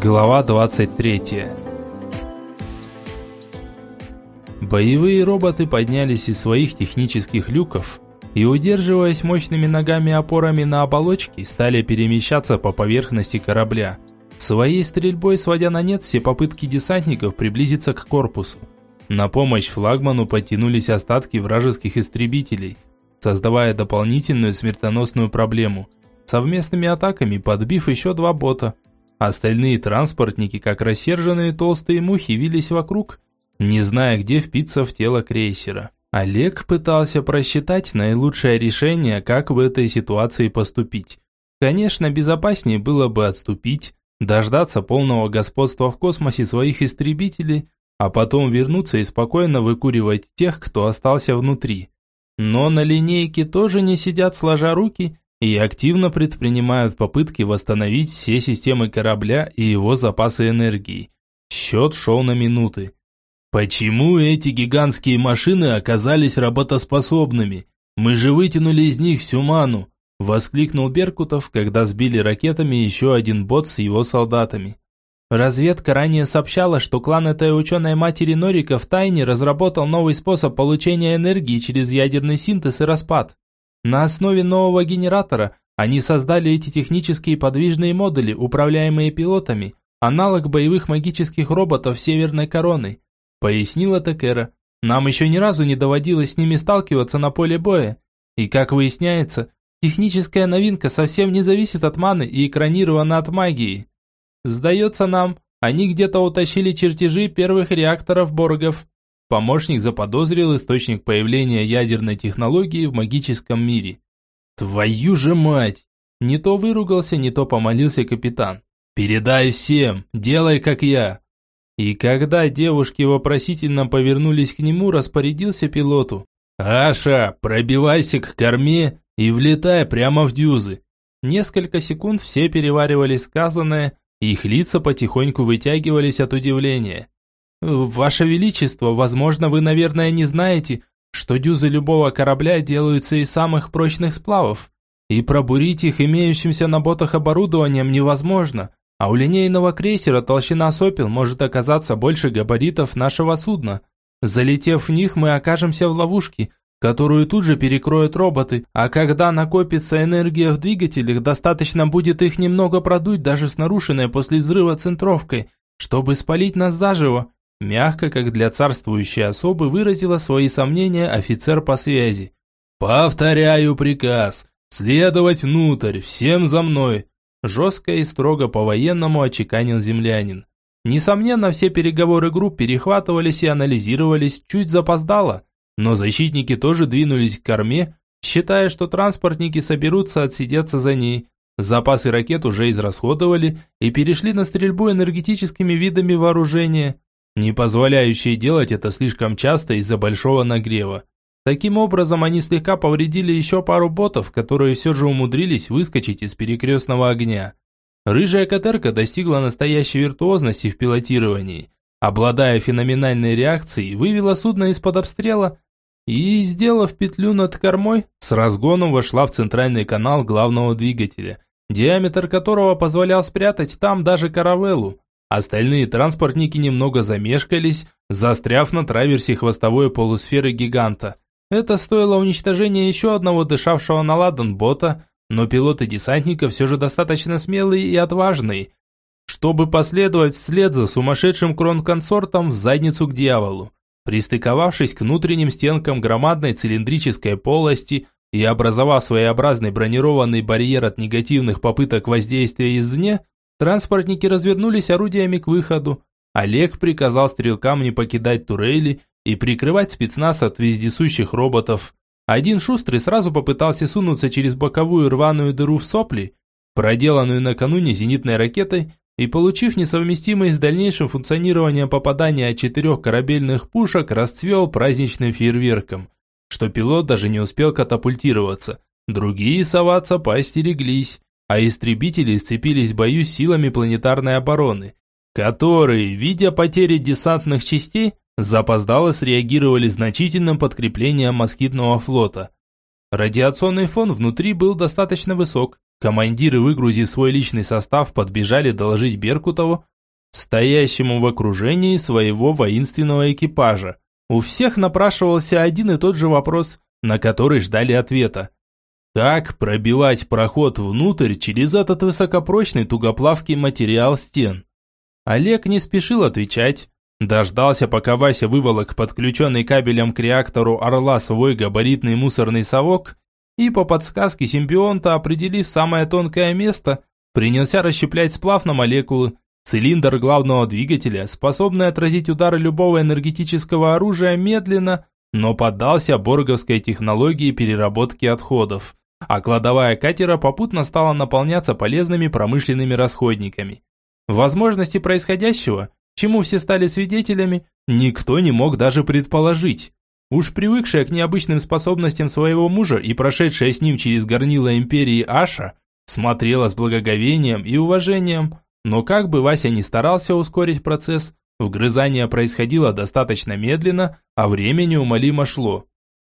Глава 23 Боевые роботы поднялись из своих технических люков и, удерживаясь мощными ногами-опорами на оболочке, стали перемещаться по поверхности корабля, своей стрельбой сводя на нет все попытки десантников приблизиться к корпусу. На помощь флагману потянулись остатки вражеских истребителей, создавая дополнительную смертоносную проблему, совместными атаками подбив еще два бота – Остальные транспортники, как рассерженные толстые мухи, вились вокруг, не зная, где впиться в тело крейсера. Олег пытался просчитать наилучшее решение, как в этой ситуации поступить. Конечно, безопаснее было бы отступить, дождаться полного господства в космосе своих истребителей, а потом вернуться и спокойно выкуривать тех, кто остался внутри. Но на линейке тоже не сидят сложа руки и активно предпринимают попытки восстановить все системы корабля и его запасы энергии. Счет шел на минуты. «Почему эти гигантские машины оказались работоспособными? Мы же вытянули из них всю ману!» Воскликнул Беркутов, когда сбили ракетами еще один бот с его солдатами. Разведка ранее сообщала, что клан этой ученой матери Норика в тайне разработал новый способ получения энергии через ядерный синтез и распад. На основе нового генератора они создали эти технические подвижные модули, управляемые пилотами, аналог боевых магических роботов Северной Короны, пояснила Текера. Нам еще ни разу не доводилось с ними сталкиваться на поле боя. И как выясняется, техническая новинка совсем не зависит от маны и экранирована от магии. Сдается нам, они где-то утащили чертежи первых реакторов Боргов. Помощник заподозрил источник появления ядерной технологии в магическом мире. «Твою же мать!» Не то выругался, не то помолился капитан. «Передай всем, делай как я!» И когда девушки вопросительно повернулись к нему, распорядился пилоту. «Аша, пробивайся к корме и влетай прямо в дюзы!» Несколько секунд все переваривали сказанное, их лица потихоньку вытягивались от удивления. «Ваше Величество, возможно, вы, наверное, не знаете, что дюзы любого корабля делаются из самых прочных сплавов, и пробурить их имеющимся на ботах оборудованием невозможно, а у линейного крейсера толщина сопел может оказаться больше габаритов нашего судна. Залетев в них, мы окажемся в ловушке, которую тут же перекроют роботы, а когда накопится энергия в двигателях, достаточно будет их немного продуть даже с нарушенной после взрыва центровкой, чтобы спалить нас заживо. Мягко, как для царствующей особы, выразила свои сомнения офицер по связи. «Повторяю приказ. Следовать внутрь, всем за мной!» Жестко и строго по-военному очеканил землянин. Несомненно, все переговоры групп перехватывались и анализировались чуть запоздало, но защитники тоже двинулись к корме, считая, что транспортники соберутся отсидеться за ней. Запасы ракет уже израсходовали и перешли на стрельбу энергетическими видами вооружения не позволяющие делать это слишком часто из-за большого нагрева. Таким образом, они слегка повредили еще пару ботов, которые все же умудрились выскочить из перекрестного огня. Рыжая катерка достигла настоящей виртуозности в пилотировании. Обладая феноменальной реакцией, вывела судно из-под обстрела и, сделав петлю над кормой, с разгоном вошла в центральный канал главного двигателя, диаметр которого позволял спрятать там даже каравеллу. Остальные транспортники немного замешкались, застряв на траверсе хвостовой полусферы гиганта. Это стоило уничтожения еще одного дышавшего на ладан бота, но пилоты десантника все же достаточно смелые и отважные, чтобы последовать вслед за сумасшедшим кронконсортом в задницу к дьяволу. Пристыковавшись к внутренним стенкам громадной цилиндрической полости и образовав своеобразный бронированный барьер от негативных попыток воздействия извне, Транспортники развернулись орудиями к выходу. Олег приказал стрелкам не покидать турели и прикрывать спецназ от вездесущих роботов. Один шустрый сразу попытался сунуться через боковую рваную дыру в сопли, проделанную накануне зенитной ракетой, и, получив несовместимое с дальнейшим функционированием попадания от четырех корабельных пушек, расцвел праздничным фейерверком, что пилот даже не успел катапультироваться. Другие соваться поостереглись а истребители сцепились в бою силами планетарной обороны, которые, видя потери десантных частей, запоздало среагировали значительным подкреплением москитного флота. Радиационный фон внутри был достаточно высок, командиры, выгрузив свой личный состав, подбежали доложить Беркутову, стоящему в окружении своего воинственного экипажа. У всех напрашивался один и тот же вопрос, на который ждали ответа. Как пробивать проход внутрь через этот высокопрочный тугоплавкий материал стен? Олег не спешил отвечать. Дождался, пока Вася выволок подключенный кабелем к реактору «Орла» свой габаритный мусорный совок и по подсказке симбионта, определив самое тонкое место, принялся расщеплять сплав на молекулы. Цилиндр главного двигателя, способный отразить удары любого энергетического оружия медленно, но поддался борговской технологии переработки отходов, а кладовая катера попутно стала наполняться полезными промышленными расходниками. Возможности происходящего, чему все стали свидетелями, никто не мог даже предположить. Уж привыкшая к необычным способностям своего мужа и прошедшая с ним через горнило империи Аша, смотрела с благоговением и уважением – но как бы Вася ни старался ускорить процесс, вгрызание происходило достаточно медленно, а время неумолимо шло.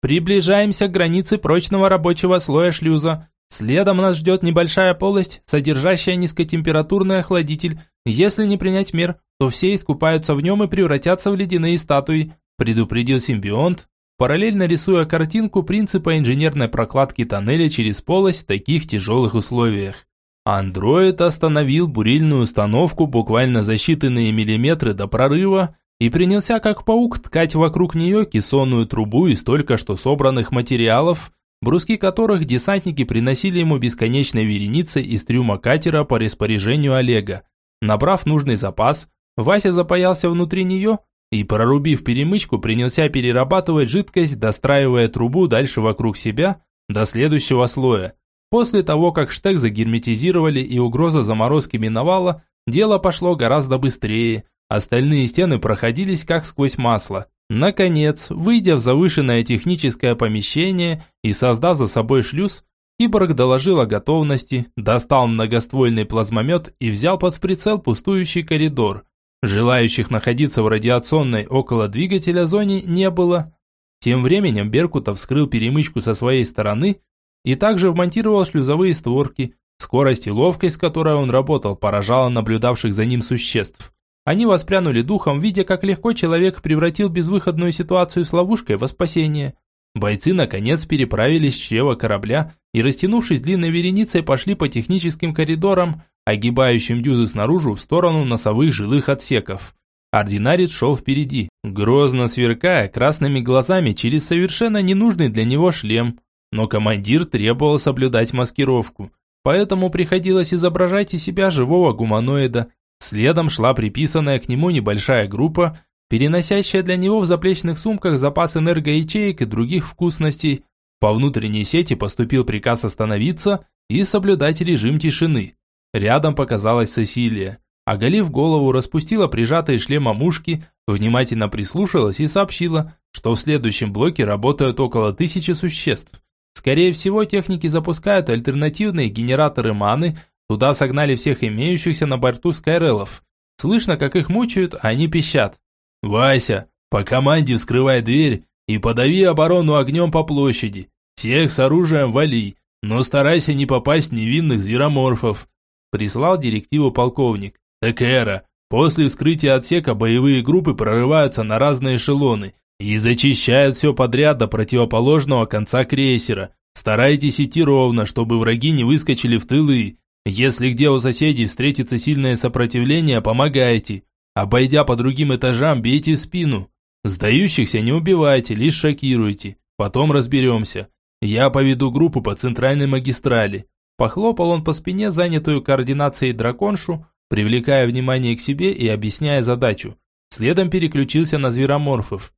Приближаемся к границе прочного рабочего слоя шлюза. Следом нас ждет небольшая полость, содержащая низкотемпературный охладитель. Если не принять мер, то все искупаются в нем и превратятся в ледяные статуи, предупредил симбионт, параллельно рисуя картинку принципа инженерной прокладки тоннеля через полость в таких тяжелых условиях. Андроид остановил бурильную установку буквально за считанные миллиметры до прорыва и принялся как паук ткать вокруг нее кессонную трубу из только что собранных материалов, бруски которых десантники приносили ему бесконечной вереницей из трюма катера по распоряжению Олега. Набрав нужный запас, Вася запаялся внутри нее и, прорубив перемычку, принялся перерабатывать жидкость, достраивая трубу дальше вокруг себя до следующего слоя. После того, как штег загерметизировали и угроза заморозки миновала, дело пошло гораздо быстрее. Остальные стены проходились как сквозь масло. Наконец, выйдя в завышенное техническое помещение и создав за собой шлюз, Киборг доложил о готовности, достал многоствольный плазмомет и взял под прицел пустующий коридор. Желающих находиться в радиационной около двигателя зоне не было. Тем временем Беркутов вскрыл перемычку со своей стороны и также вмонтировал шлюзовые створки. Скорость и ловкость, с которой он работал, поражала наблюдавших за ним существ. Они воспрянули духом, видя, как легко человек превратил безвыходную ситуацию с ловушкой во спасение. Бойцы, наконец, переправились с чрева корабля и, растянувшись длинной вереницей, пошли по техническим коридорам, огибающим дюзы снаружи в сторону носовых жилых отсеков. Ординарец шел впереди, грозно сверкая красными глазами через совершенно ненужный для него шлем. Но командир требовал соблюдать маскировку, поэтому приходилось изображать из себя живого гуманоида. Следом шла приписанная к нему небольшая группа, переносящая для него в заплечных сумках запас энергоячеек и других вкусностей. По внутренней сети поступил приказ остановиться и соблюдать режим тишины. Рядом показалась Сесилия. Оголив голову, распустила прижатые шлемом ушки, внимательно прислушалась и сообщила, что в следующем блоке работают около тысячи существ. Скорее всего, техники запускают альтернативные генераторы маны, туда согнали всех имеющихся на борту скайрелов. Слышно, как их мучают, а они пищат. «Вася, по команде вскрывай дверь и подави оборону огнем по площади. Всех с оружием вали, но старайся не попасть в невинных звероморфов», прислал директиву полковник. «Так после вскрытия отсека боевые группы прорываются на разные эшелоны и зачищают все подряд до противоположного конца крейсера. Старайтесь идти ровно, чтобы враги не выскочили в тылы. Если где у соседей встретится сильное сопротивление, помогайте. Обойдя по другим этажам, бейте в спину. Сдающихся не убивайте, лишь шокируйте. Потом разберемся. Я поведу группу по центральной магистрали. Похлопал он по спине занятую координацией драконшу, привлекая внимание к себе и объясняя задачу. Следом переключился на звероморфов.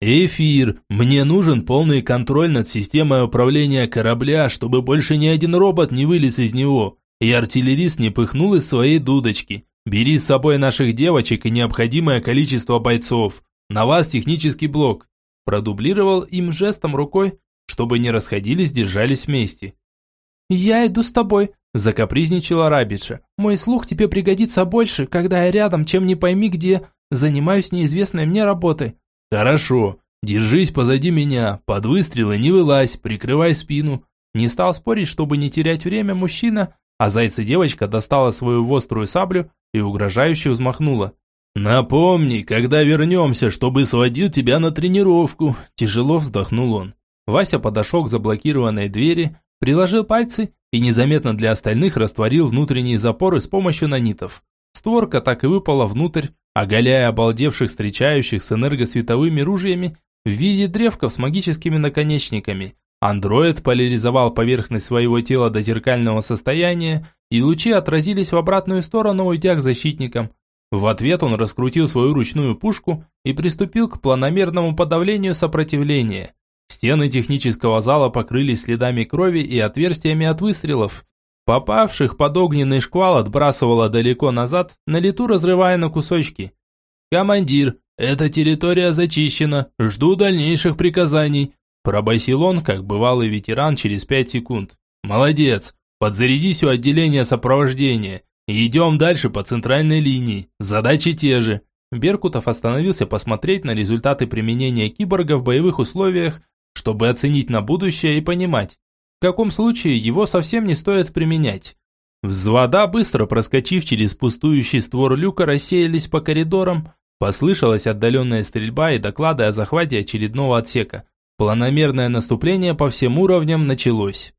«Эфир, мне нужен полный контроль над системой управления корабля, чтобы больше ни один робот не вылез из него, и артиллерист не пыхнул из своей дудочки. Бери с собой наших девочек и необходимое количество бойцов. На вас технический блок». Продублировал им жестом рукой, чтобы не расходились, держались вместе. «Я иду с тобой», – закапризничала Рабиджа. «Мой слух тебе пригодится больше, когда я рядом, чем не пойми где. Занимаюсь неизвестной мне работой. «Хорошо. Держись позади меня. Под выстрелы не вылазь, прикрывай спину. Не стал спорить, чтобы не терять время мужчина, а зайца-девочка достала свою острую саблю и угрожающе взмахнула. «Напомни, когда вернемся, чтобы сводил тебя на тренировку», – тяжело вздохнул он. Вася подошел к заблокированной двери, приложил пальцы и незаметно для остальных растворил внутренние запоры с помощью нанитов. Створка так и выпала внутрь, оголяя обалдевших встречающих с энергосветовыми ружьями в виде древков с магическими наконечниками. Андроид поляризовал поверхность своего тела до зеркального состояния, и лучи отразились в обратную сторону, уйдя к защитникам. В ответ он раскрутил свою ручную пушку и приступил к планомерному подавлению сопротивления. Стены технического зала покрылись следами крови и отверстиями от выстрелов. Попавших под огненный шквал отбрасывало далеко назад, на лету разрывая на кусочки. «Командир, эта территория зачищена, жду дальнейших приказаний», пробасил он, как бывалый ветеран через пять секунд. «Молодец, подзарядись у отделения сопровождения идем дальше по центральной линии. Задачи те же. Беркутов остановился посмотреть на результаты применения киборга в боевых условиях, чтобы оценить на будущее и понимать, в каком случае его совсем не стоит применять. Взвода, быстро проскочив через пустующий створ люка, рассеялись по коридорам. Послышалась отдаленная стрельба и доклады о захвате очередного отсека. Планомерное наступление по всем уровням началось.